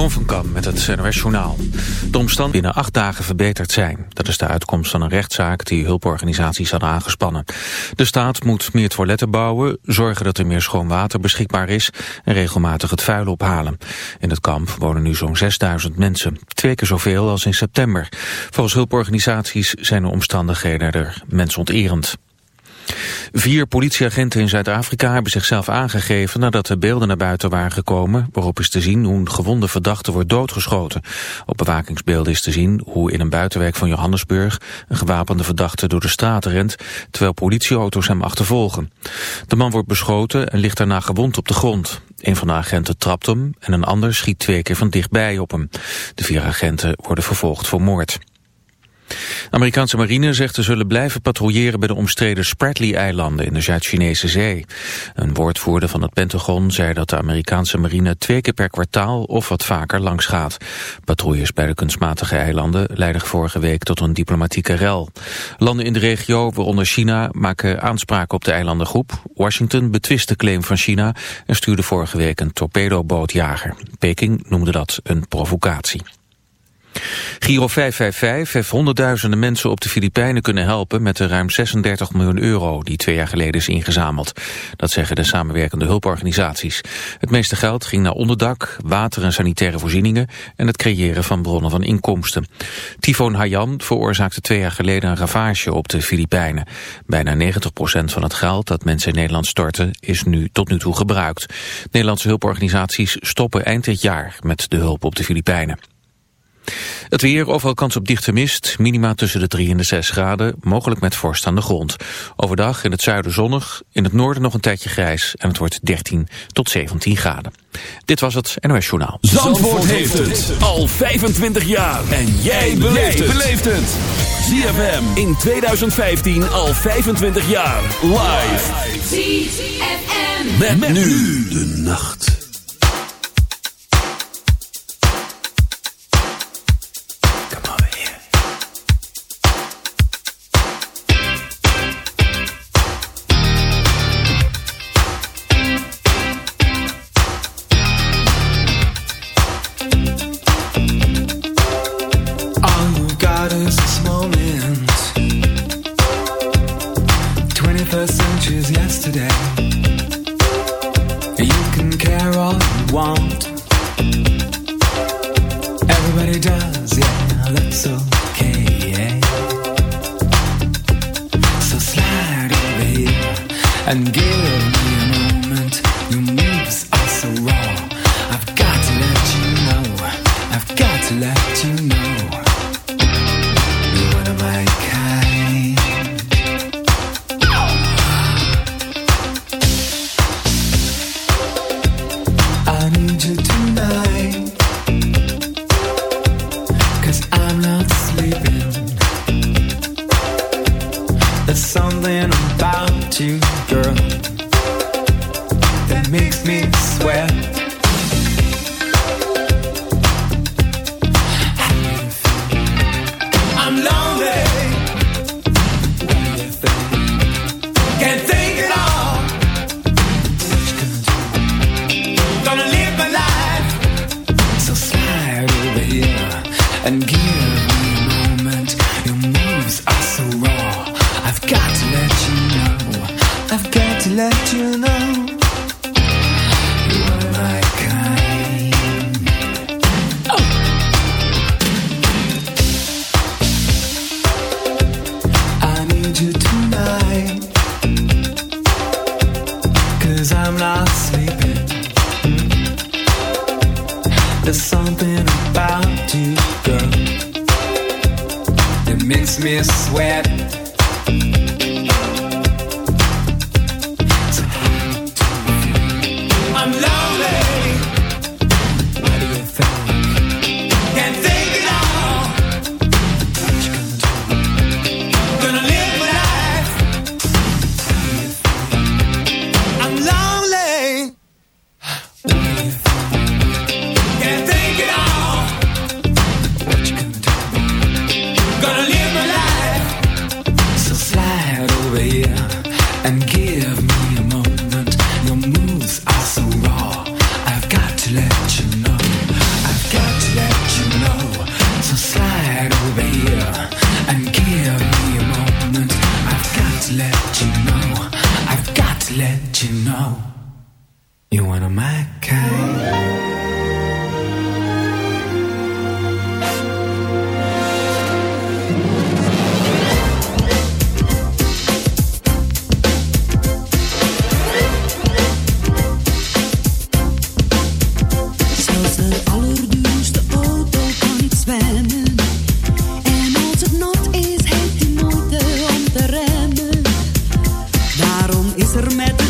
Jeroen van Kam met het NOS Journaal. De omstand binnen acht dagen verbeterd zijn. Dat is de uitkomst van een rechtszaak die hulporganisaties hadden aangespannen. De staat moet meer toiletten bouwen, zorgen dat er meer schoon water beschikbaar is... en regelmatig het vuil ophalen. In het kamp wonen nu zo'n 6000 mensen. Twee keer zoveel als in september. Volgens hulporganisaties zijn de omstandigheden er mensonterend. Vier politieagenten in Zuid-Afrika hebben zichzelf aangegeven nadat de beelden naar buiten waren gekomen, waarop is te zien hoe een gewonde verdachte wordt doodgeschoten. Op bewakingsbeelden is te zien hoe in een buitenwijk van Johannesburg een gewapende verdachte door de straten rent, terwijl politieauto's hem achtervolgen. De man wordt beschoten en ligt daarna gewond op de grond. Een van de agenten trapt hem en een ander schiet twee keer van dichtbij op hem. De vier agenten worden vervolgd voor moord. Amerikaanse marine zegt te zullen blijven patrouilleren bij de omstreden Spratly-eilanden in de Zuid-Chinese zee. Een woordvoerder van het Pentagon zei dat de Amerikaanse marine twee keer per kwartaal of wat vaker langs gaat. Patrouilles bij de kunstmatige eilanden leidden vorige week tot een diplomatieke rel. Landen in de regio, waaronder China, maken aanspraken op de eilandengroep. Washington betwist de claim van China en stuurde vorige week een torpedobootjager. Peking noemde dat een provocatie. Giro 555 heeft honderdduizenden mensen op de Filipijnen kunnen helpen met de ruim 36 miljoen euro die twee jaar geleden is ingezameld. Dat zeggen de samenwerkende hulporganisaties. Het meeste geld ging naar onderdak, water en sanitaire voorzieningen en het creëren van bronnen van inkomsten. Tyfoon Haiyan veroorzaakte twee jaar geleden een ravage op de Filipijnen. Bijna 90% van het geld dat mensen in Nederland storten is nu tot nu toe gebruikt. Nederlandse hulporganisaties stoppen eind dit jaar met de hulp op de Filipijnen. Het weer, overal kans op dichte mist, minima tussen de 3 en de 6 graden, mogelijk met vorst aan de grond. Overdag in het zuiden zonnig, in het noorden nog een tijdje grijs en het wordt 13 tot 17 graden. Dit was het NOS Journaal. Zandvoort, Zandvoort heeft het al 25 jaar en jij beleeft het. ZFM in 2015 al 25 jaar live. ZFM met, met nu de nacht. I'm a met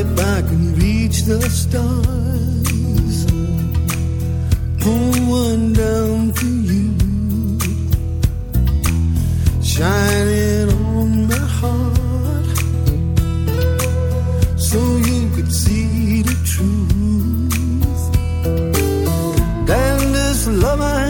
if I can reach the stars, pull one down for you, shining on my heart, so you could see the truth. And this love I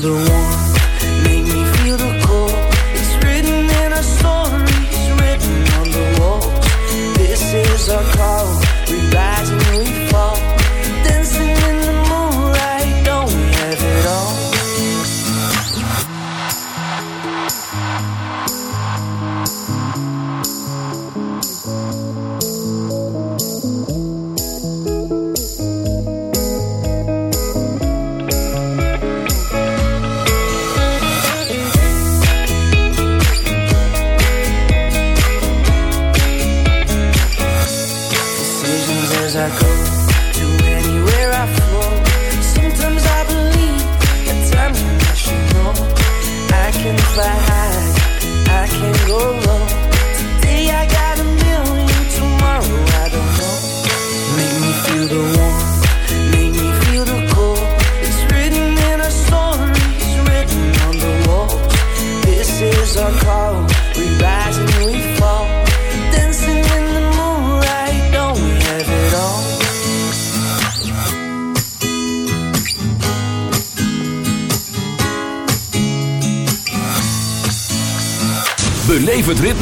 the warmth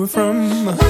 we're from.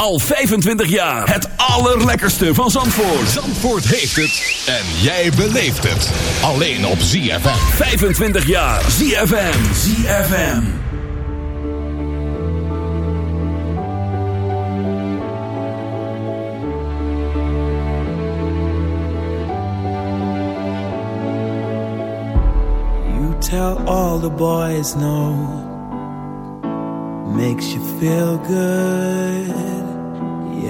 Al 25 jaar. Het allerlekkerste van Zandvoort. Zandvoort heeft het en jij beleeft het. Alleen op ZFM. 25 jaar. ZFM. ZFM. You tell all the boys no. Makes you feel good,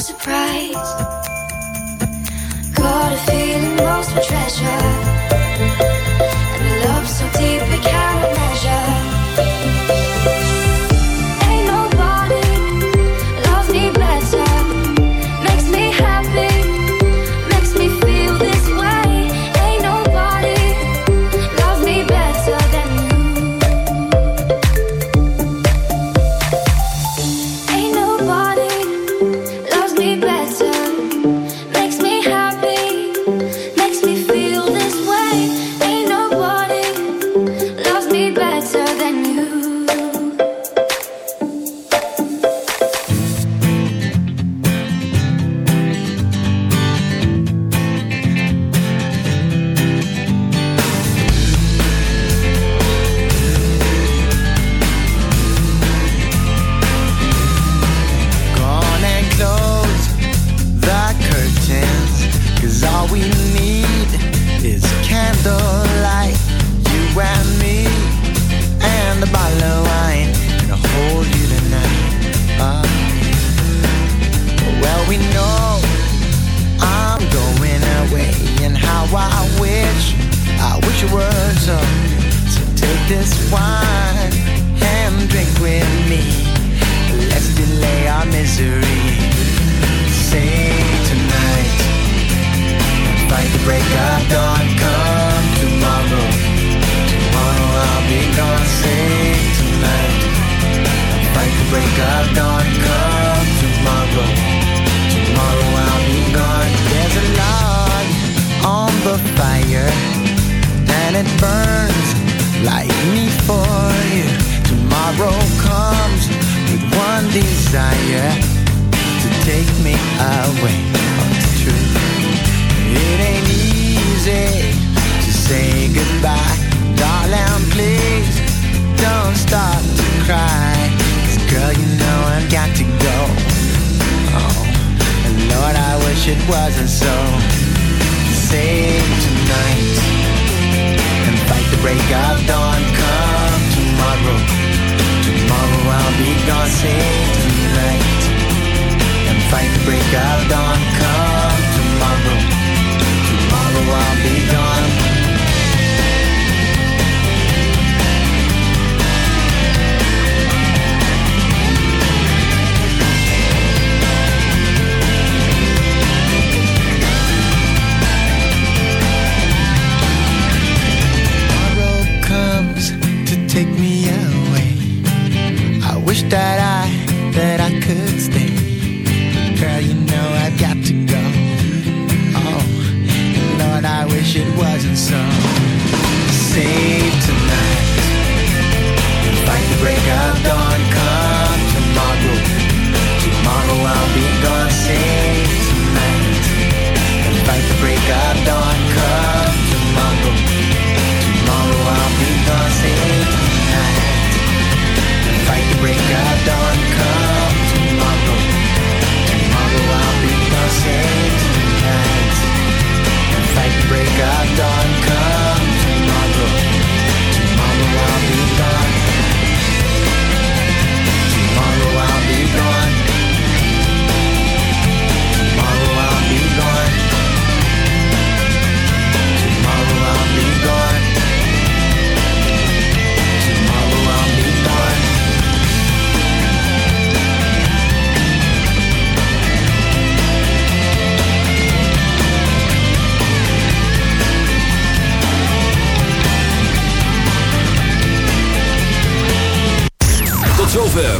surprise.